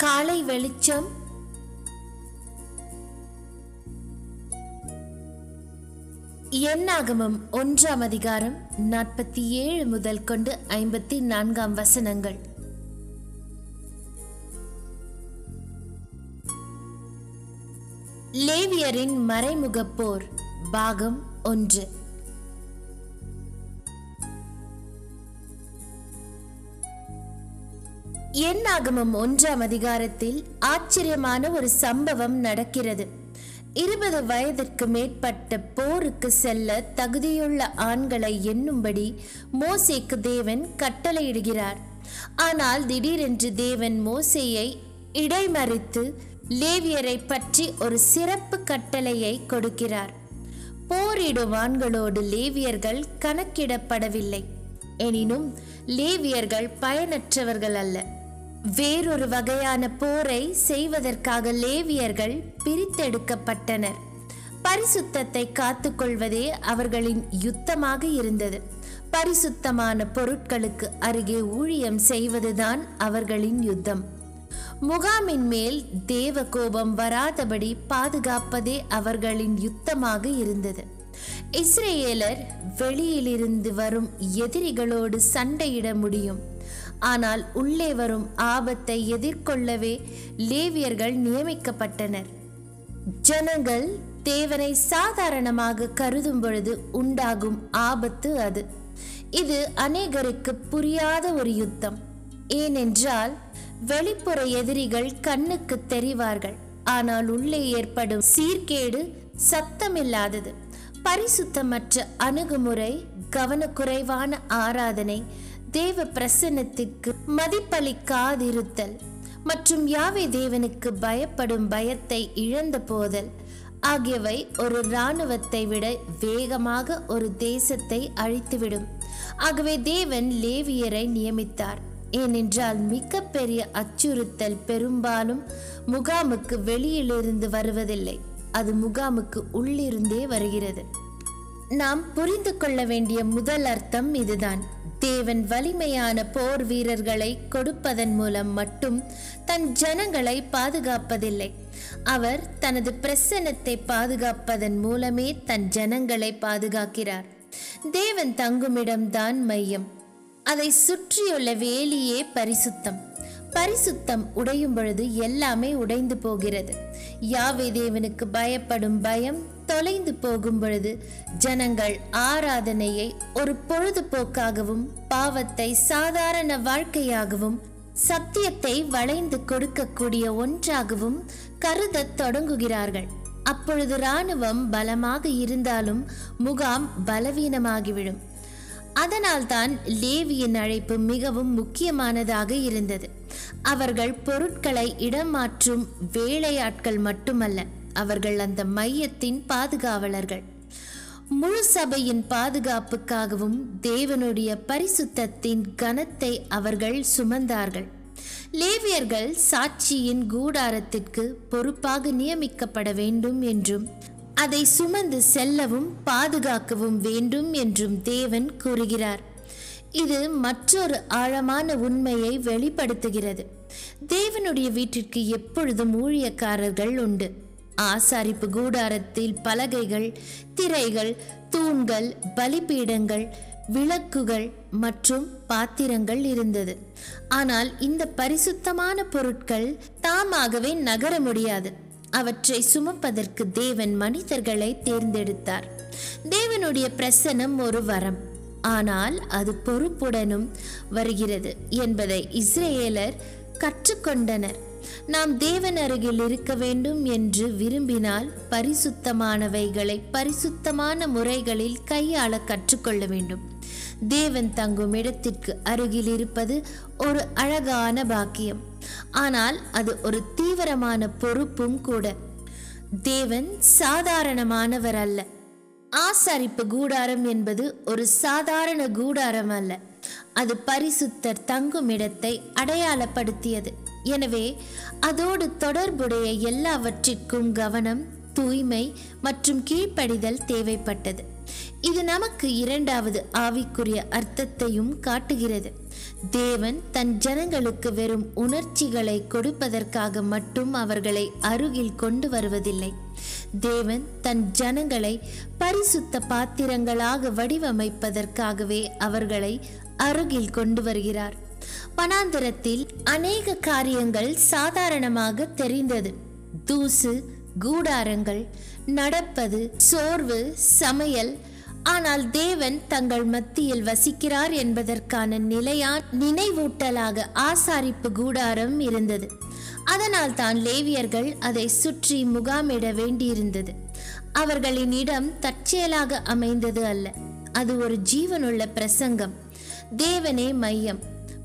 காலை வெளிச்சம். எண்ணாகமம் ஒன்றாம் அதிகாரம் நாற்பத்தி ஏழு முதல் கொண்டு ஐம்பத்தி நான்காம் வசனங்கள். லேவியரின் மறைமுகப் போர் பாகம் ஒன்று. எண்ணாகமம் ஒன்றாம் அதிகாரத்தில் ஆச்சரியமான ஒரு சம்பவம் நடக்கிறது. இருபது வயதிற்கு மேற்பட்ட போருக்கு செல்ல தகுதியுள்ள ஆண்களை எண்ணும்படி மோசேக்கு தேவன் கட்டளையிடுகிறார். ஆனால் திடீரென்று தேவன் மோசேயை இடைமறித்து லேவியரை பற்றி ஒரு சிறப்பு கட்டளையை கொடுக்கிறார். போரிடும் ஆண்களோடு லேவியர்கள் கணக்கிடப்படவில்லை. எனினும் லேவியர்கள் பயனற்றவர்கள் அல்ல. வேறொரு வகையான போரை செய்வதற்காக லேவியர்கள் பிரித்தெடுக்கப்பட்டனர். பரிசுத்தத்தை காத்துக்கொள்வதே அவர்களின் யுத்தமாக இருந்தது. பரிசுத்தமான பொருட்களுக்கு அருகே ஊழியம் செய்வதுதான் அவர்களின் யுத்தம். முகாமின் மேல் தேவ கோபம் வராதபடி பாதுகாப்பதே அவர்களின் யுத்தமாக இருந்தது. இஸ்ரேலர் வெளியிலிருந்து வரும் எதிரிகளோடு சண்டையிட முடியும். ஆனால் உள்ளே வரும் ஆபத்தை எதிர்கொள்ளவே லேவியர்கள் நியமிக்கப்பட்டனர். ஜனங்கள் தேவனை சாதாரணமாக கருதும் பொழுது உண்டாகும் ஆபத்து அது. இது அநேகருக்கு புரியாத ஒரு யுத்தம். ஏனென்றால் வெளிப்புற எதிரிகள் கண்ணுக்கு தெரிவார்கள். ஆனால் உள்ளே ஏற்படும் சீர்கேடு சத்தமில்லாதது. பரிசுத்தமற்ற அணுகுமுறை கவனக்குறைவான ஆராதனை தேவ பிரசன்னத்திற்கு மதிப்பளிக்காதிருத்தல் மற்றும் யாவை தேவனுக்கு பயப்படும் பயத்தை இழந்த போதல். ஆகியவை ஒரு இராணுவத்தை விட வேகமாக ஒரு தேசத்தை அழித்துவிடும். ஆகவே தேவன் லேவியரை நியமித்தார். ஏனென்றால் மிகப்பெரிய அச்சுறுத்தல் பெரும்பாலும் முகாமுக்கு வெளியிலிருந்து வருவதில்லை. அது முகாமுக்கு உள்ளிருந்தே வருகிறது. நாம் புரிந்து கொள்ள வேண்டிய முதல் அர்த்தம் இதுதான். தேவன் வலிமையான போர் வீரர்களை கொடுப்பதன் மூலம் மட்டும் தன் ஜனங்களை பாதுகாப்பதில்லை. அவர் தனது பிரசன்னத்தை பாதுகாப்பதன் மூலமே தன் ஜனங்களை பாதுகாக்கிறார். தேவன் தங்குமிடம்தான் மையம். அதை சுற்றியுள்ள வேலியே பரிசுத்தம். பரிசுத்தம் உடையும் பொழுது எல்லாமே உடைந்து போகிறது. யாவை தேவனுக்கு பயப்படும் பயம் தொலைந்து போகும் பொழுது ஜனங்கள் ஆராதனையை ஒரு பொழுதுபோக்காகவும் பாவத்தை சாதாரண வாழ்க்கையாகவும் சத்தியத்தை வளைந்து கொடுக்கக்கூடிய ஒன்றாகவும் கருதத் தொடங்குகிறார்கள். அப்பொழுது இராணுவம் பலமாக இருந்தாலும் முகாம் பலவீனமாகிவிடும். அதனால்தான் லேவியின் அழைப்பு மிகவும் முக்கியமானதாக இருந்தது. அவர்கள் பொருட்களை இடம் மாற்றும் வேலையாட்கள் மட்டுமல்ல அவர்கள் அந்த மையத்தின் பாதுகாவலர்கள். முழு சபையின் பாதுகாப்புக்காகவும் தேவனுடைய பரிசுத்தத்தின் கனத்தை அவர்கள் சுமந்தார்கள். லேவியர்கள் சாட்சியின் கூடாரத்திற்கு பொறுப்பாக நியமிக்கப்பட வேண்டும் என்றும் அதை சுமந்து செல்லவும் பாதுகாக்கவும் வேண்டும் என்றும் தேவன் கூறுகிறார். இது மற்றொரு ஆழமான உண்மையை வெளிப்படுத்துகிறது. தேவனுடைய வீட்டிற்கு எப்பொழுதும் ஊழியக்காரர்கள் உண்டு. ஆசாரிப்பு கூடாரத்தில் பலகைகள் திரைகள் தூண்கள் பலிபீடங்கள் விளக்குகள் மற்றும் பாத்திரங்கள் இருந்தது. ஆனால் இந்த பரிசுத்தமான பொருட்கள் தாமாகவே நகர முடியாது. அவற்றை சுமப்பதற்கு தேவன் மனிதர்களை தேர்ந்தெடுத்தார். தேவனுடைய பிரசனம் ஒரு வரம். ஆனால் அது பொறுப்புடனும் வருகிறது என்பதை இஸ்ரேலர் கற்றுக்கொண்டனர். நாம் தேவன் அருகில் இருக்க வேண்டும் என்று விரும்பினால் பரிசுத்தமானவைகளை பரிசுத்தமான முறைகளில் கையாள கற்றுக்கொள்ள வேண்டும். தேவன் தங்கும் இடத்திற்கு அருகில் இருப்பது ஒரு அழகான பாக்கியம். ஆனால் அது ஒரு தீவிரமான பொறுப்பும் கூட. தேவன் சாதாரணமானவர் அல்ல. ஆசாரிப்பு கூடாரம் என்பது ஒரு சாதாரண கூடாரம் அல்ல. அது பரிசுத்தர் தங்கும் இடத்தை அடையாளப்படுத்தியது. எனவே அதோடு தொடர்புடைய எல்லாவற்றிற்கும் கவனம் தூய்மை மற்றும் கீழ்ப்படிதல் தேவைப்பட்டது. இது நமக்கு இரண்டாவது ஆவிக்குரிய அர்த்தத்தையும் காட்டுகிறது. தேவன் தன் ஜனங்களுக்கு வெறும் உணர்ச்சிகளை கொடுப்பதற்காக மட்டும் அவர்களை அருகில் கொண்டு வருவதில்லை. தேவன் தன் ஜனங்களை பரிசுத்த பாத்திரங்களாக வடிவமைப்பதற்காகவே அவர்களை அருகில் கொண்டு வருகிறார். வனாந்தரத்தில் அநேக காரியங்கள் சாதாரணமாக தெரிந்தது. தூசு கூடாரங்கள் நடப்பது சோர்வு சமையல். ஆனால் தேவன் தங்கள் மத்தியில் வசிக்கிறார் என்பதற்கான நிலையான் நினைவூட்டலாக ஆசாரிப்பு கூடாரம் இருந்தது. அதனால் தான் லேவியர்கள் அதை சுற்றி முகாமிட வேண்டியிருந்தது. அவர்களின் இடம் தற்செயலாக அமைந்தது அல்ல. அது ஒரு ஜீவனுள்ள பிரசங்கம். தேவனே மையம்.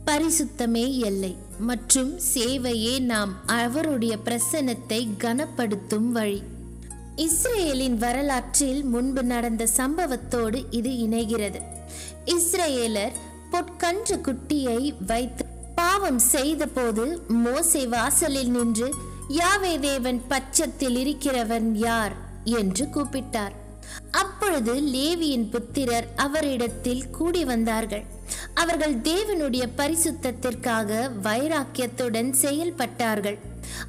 பரிசுத்தமே எல்லை. மற்றும் சேவையே நாம் அவருடைய பிரசன்னத்தை கனப்படுத்தும் வழி. இஸ்ரேலின் வரலாற்றில் முன்பு நடந்த சம்பவத்தோடு இது இணைகிறது. இஸ்ரேலர் பொற்கன்று குட்டியை வைத்து பாவம் செய்தபோது மோசை வாசலில் நின்று யாவே தேவன் பட்சத்தில் இருக்கிறவன் யார்? என்று கூப்பிட்டார். அப்பொழுது லேவியின் புத்திரர் அவரிடத்தில் கூடி வந்தார்கள். அவர்கள் தேவனுடைய பரிசுத்தத்திற்காக வைராக்கியத்துடன் செயல்பட்டார்கள்.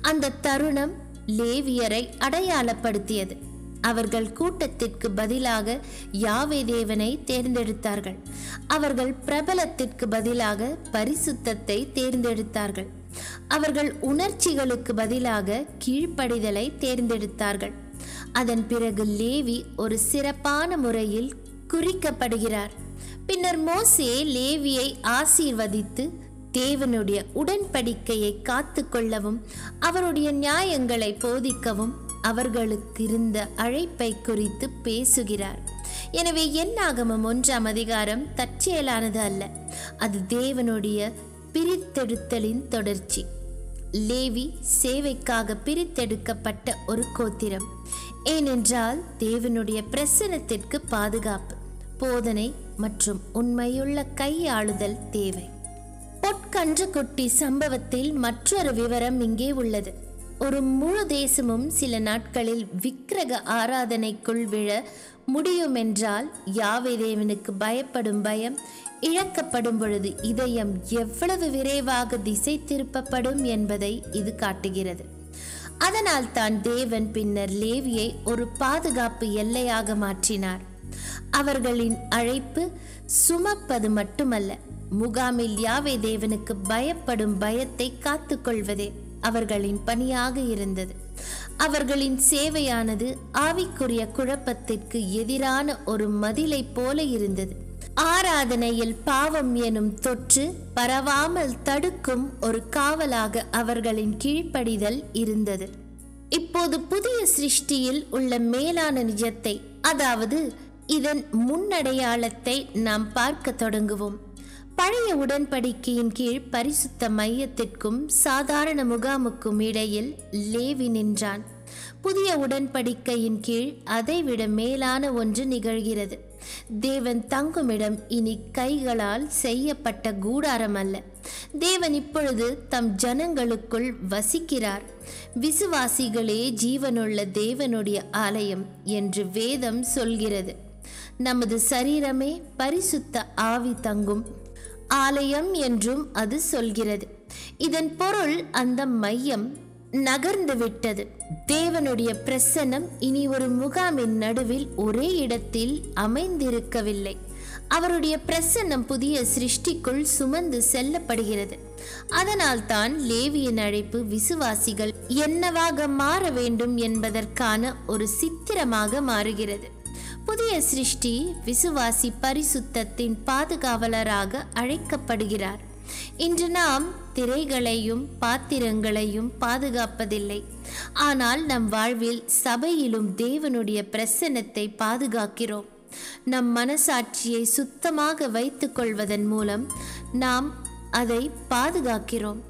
அந்த தருணம் லேவியரை அடையாளப்படுத்தியது. அவர்கள் கூட்டத்திற்கு பதிலாக யாவே தேவனை தேர்ந்தெடுத்தார்கள். அவர்கள் பிரபலத்திற்கு பதிலாக பரிசுத்தத்தை தேர்ந்தெடுத்தார்கள். அவர்கள் உணர்ச்சிகளுக்கு பதிலாக கீழ்ப்படிதலை தேர்ந்தெடுத்தார்கள். அதன் பிறகு லேவி ஒரு சிறப்பான முறையில் குறிக்கப்படுகிறார். பின்னர் மோசே லேவியை ஆசீர்வதித்து தேவனுடைய உடன்படிக்கையை காத்து கொள்ளவும் அவருடைய நியாயங்களை போதிக்கவும் அவர்களுக்கு இருந்த அழைப்பை குறித்து பேசுகிறார். எனவே என்னாகமம் ஒன்றாம் அதிகாரம் தற்செயலானது அல்ல அது தேவனுடைய பிரித்தெடுத்தலின் தொடர்ச்சி. லேவி சேவைக்காக பிரித்தெடுக்கப்பட்ட ஒரு கோத்திரம் ஏனென்றால் தேவனுடைய பிரசனத்திற்கு பாதுகாப்பு போதனை மற்றும் உண்மையுள்ள கையாளுதல் தேவை. பொற்கன்று குட்டி சம்பவத்தில் மற்றொரு விவரம் இங்கே உள்ளது. ஒரு முழு தேசமும் சில நாட்களில் விக்கிரக ஆராதனைக்குள் விழ முடியுமென்றால் யாவை தேவனுக்கு பயப்படும் பயம் இழக்கப்படும் பொழுது இதயம் எவ்வளவு விரைவாக திசை திருப்பப்படும் என்பதை இது காட்டுகிறது. அதனால் தான் தேவன் பின்னர் லேவியை ஒரு பாதுகாப்பு எல்லையாக மாற்றினார். அவர்களின் அழைப்பு சுமப்பது மட்டுமல்ல முகாமில் யாவே தேவனுக்கு பயப்படும் பயத்தை காத்துக்கொள்வதே அவர்களின் பணியாக இருந்தது. அவர்களின் சேவையானது ஆவிக்குரிய குழப்பத்திற்கு எதிரான ஒரு மதிலை போல இருந்தது. ஆராதனையில் பாவம் எனும் தொற்று பரவாமல் தடுக்கும் ஒரு காவலாக அவர்களின் கீழ்ப்படிதல் இருந்தது. இப்போது புதிய சிருஷ்டியில் உள்ள மேலான நிஜத்தை அதாவது இதன் முன்னடையாளத்தை நாம் பார்க்க தொடங்குவோம். பழைய உடன்படிக்கையின் கீழ் பரிசுத்த மையத்திற்கும் சாதாரண முகாமுக்கும் இடையில் லேவி நின்றான். புதிய உடன்படிக்கையின் கீழ் அதைவிட மேலான ஒன்று நிகழ்கிறது. தேவன் தங்குமிடம் இனி கைகளால் செய்யப்பட்ட கூடாரம் அல்ல. தேவன் இப்பொழுது தம் ஜனங்களுக்குள் வசிக்கிறார். விசுவாசிகளே ஜீவனுள்ள தேவனுடைய ஆலயம் என்று வேதம் சொல்கிறது. நமது சரீரமே பரிசுத்த ஆவி தங்கும். ஆலயம் என்றும் அது சொல்கிறது. இதன் பொருள் அந்த மையம் நகர்ந்து விட்டது. தேவனுடைய பிரசன்னம் இனி ஒரு முகாமின் நடுவில் ஒரே இடத்தில் அமைந்திருக்கவில்லை. அவருடைய பிரசன்னம் புதிய சிருஷ்டிக்குள் சுமந்து செல்லப்படுகிறது. அதனால் தான் லேவியின் அழைப்பு விசுவாசிகள் என்னவாக மாற வேண்டும் என்பதற்கான ஒரு சித்திரமாக மாறுகிறது. புதிய சிருஷ்டி விசுவாசி பரிசுத்தத்தின் பாதுகாவலராக அழைக்கப்படுகிறார். இன்று நாம் திரைகளையும் பாத்திரங்களையும் பாதுகாப்பதில்லை. ஆனால் நம் வாழ்வில் சபையிலும் தேவனுடைய பிரசன்னத்தை பாதுகாக்கிறோம். நம் மனசாட்சியை சுத்தமாக வைத்துக்கொள்வதன் மூலம் நாம் அதை பாதுகாக்கிறோம்.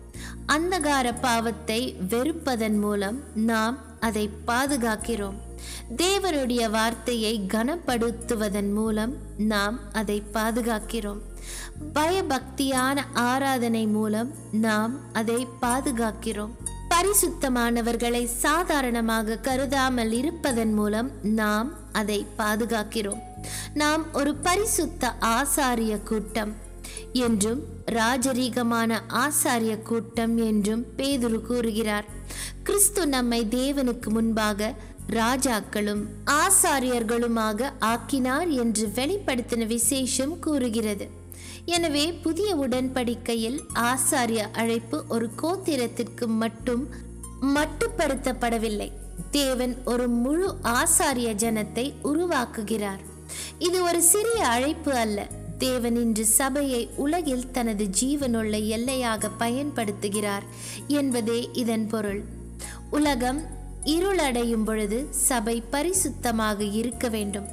அந்தகார பாவத்தை வெறுப்பதன் மூலம் நாம் அதை பாதுகாக்கிறோம். தேவனுடைய வார்த்தையை கனப்படுத்துவதன் மூலம் நாம் அதை பாதுகாக்கிறோம். பயபக்தியான ஆராதனை மூலம் நாம் அதை பாதுகாக்கிறோம். பரிசுத்தமானவர்களை சாதாரணமாக கருதாமல் இருப்பதன் மூலம் நாம் அதை பாதுகாக்கிறோம். நாம் ஒரு பரிசுத்த ஆசாரிய கூட்டம் என்றும் ராஜரீகமான ஆசாரிய கூட்டம் என்றும் பேதுரு கூறுகிறார். கிறிஸ்து நம்மை தேவனுக்கு முன்பாக ராஜாக்களும் ஆசாரியர்களுமாக ஆக்கினார் என்று வெளிப்படுத்தின விசேஷம் கூறுகிறது. எனவே புதிய உடன்படிக்கையில் ஆசாரிய அழைப்பு ஒரு கோத்திரத்திற்கு மட்டும் மட்டுப்படுத்தப்படவில்லை. தேவன் ஒரு முழு ஆசாரிய ஜனத்தை உருவாக்குகிறார். இது ஒரு சிறிய அழைப்பு அல்ல. தேவன் இன்று சபையை உலகில் தனது ஜீவனுள்ள எல்லையாக பயன்படுத்துகிறார் என்பதே இதன் பொருள். உலகம் இருளடையும் பொழுது சபை பரிசுத்தமாக இருக்க வேண்டும்.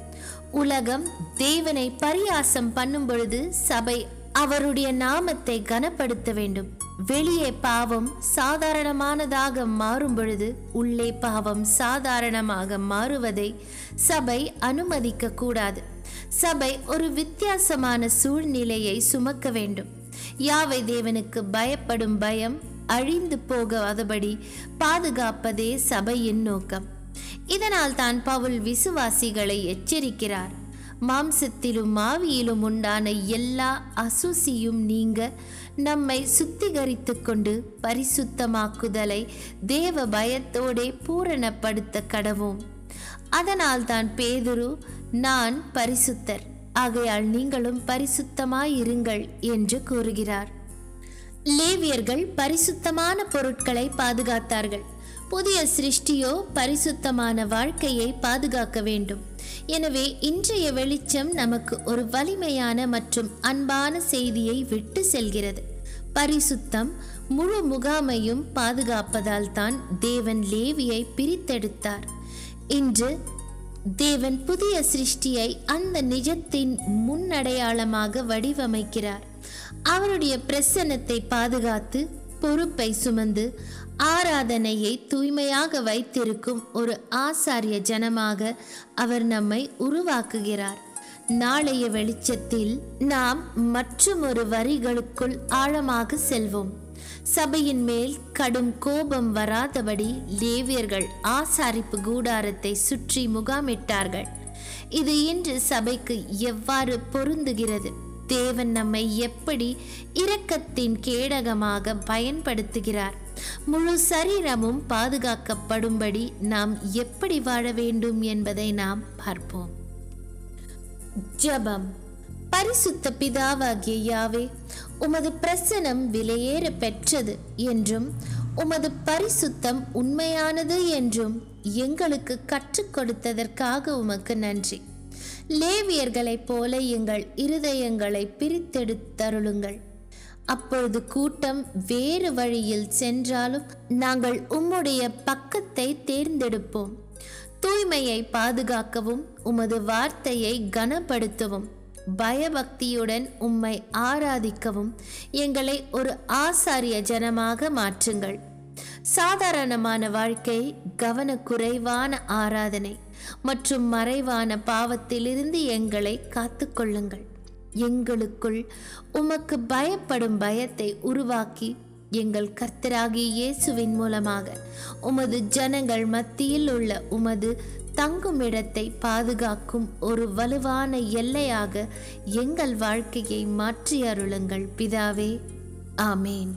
உலகம் தேவனை பரியாசம் பண்ணும் பொழுது சபை அவருடைய நாமத்தை கனப்படுத்த வேண்டும். வெளியே பாவம் சாதாரணமானதாக மாறும் பொழுது உள்ளே பாவம் சாதாரணமாக மாறுவதை சபை அனுமதிக்க கூடாது. சபை ஒரு வித்தியாசமான சூழ்நிலையை சுமக்க வேண்டும். யாவை தேவனுக்கு பயப்படும் பயம்? அழிந்து போகாதபடி பாதுகாப்பதே சபையின் நோக்கம். இதனால் தான் பவுல் விசுவாசிகளை எச்சரிக்கிறார். மாம்சத்திலும் மாவியிலும் உண்டான எல்லா அசுசியும் நீங்க நம்மை சுத்திகரித்து கொண்டு பரிசுத்தமாக்குதலை தேவ பயத்தோடே பூரணப்படுத்த கடவோம். அதனால் தான் பேதுரு நான் பரிசுத்தர். ஆகையால் நீங்களும் பரிசுத்தமாயிருங்கள் என்று கூறுகிறார். லேவியர்கள் பரிசுத்தமான பொருட்களை பாதுகாத்தார்கள். புதிய சிருஷ்டியோ பரிசுத்தமான வாழ்க்கையை பாதுகாக்க வேண்டும். எனவே இன்றைய வெளிச்சம் நமக்கு ஒரு வலிமையான மற்றும் அன்பான செய்தியை விட்டு செல்கிறது. பரிசுத்தம் முழு முகாமையும் பாதுகாப்பதால் தான் தேவன் லேவியை பிரித்தெடுத்தார். இன்று தேவன் புதிய சிருஷ்டியை அந்த நிஜத்தின் முன்னடையாளமாக வடிவமைக்கிறார். அவருடைய பிரசன்னத்தை பாதுகாத்து பொறுப்பை சுமந்து ஆராதனையை தூய்மையாக வைத்திருக்கும் ஒரு ஆசாரிய ஜனமாக அவர் நம்மை உருவாக்குகிறார். நாளைய வெளிச்சத்தில் நாம் மற்றுமொரு வரிகளுக்குள் ஆழமாக செல்வோம். சபையின் மேல் கடும் கோபம் வராதபடி லேவியர்கள் ஆசாரிப்பு கூடாரத்தை சுற்றி முகாமிட்டார்கள். இது இன்று சபைக்கு எவ்வாறு பொருந்துகிறது? தேவன் நம்மை எப்படி இரக்கத்தின் கேடகமாக பயன்படுத்துகிறார். முழு சரீரமும் பாதுகாக்கப்படும்படி நாம் எப்படி வாழ வேண்டும் என்பதை நாம் பார்ப்போம். ஜபம். பரிசுத்த பிதாவாகிய யாவே உமது பிரசனம் விலையேற பெற்றது என்றும் உமது பரிசுத்தம் உண்மையானது என்றும் எங்களுக்கு கற்றுக் கொடுத்ததற்காக உமக்கு நன்றி. லேவியர்களைப் போல எங்கள் இருதயங்களை பிரித்தெடுத்தருளுங்கள். அப்பொழுது கூட்டம் வேறு வழியில் சென்றாலும் நாங்கள் உம்முடைய பக்கத்தை தேர்ந்தெடுப்போம். தூய்மையை பாதுகாக்கவும் உமது வார்த்தையை கனப்படுத்தவும் பயபக்தியுடன் உம்மை ஆராதிக்கவும் எங்களை ஒரு ஆசாரிய ஜனமாக மாற்றுங்கள். சாதாரணமான வாழ்க்கை கவனக்குறைவான ஆராதனை. மற்றும் மறைவான பாவத்திலிருந்து எங்களை காத்துக்கொள்ளுங்கள். எங்களுக்குள் உமக்கு பயப்படும் பயத்தை உருவாக்கி எங்கள் கர்த்தராகிய இயேசுவின் மூலமாக உமது ஜனங்கள் மத்தியில் உள்ள உமது தங்குமிடத்தை பாதுகாக்கும் ஒரு வலுவான எல்லையாக எங்கள் வாழ்க்கையை மாற்றி அருளுங்கள் பிதாவே. ஆமேன்.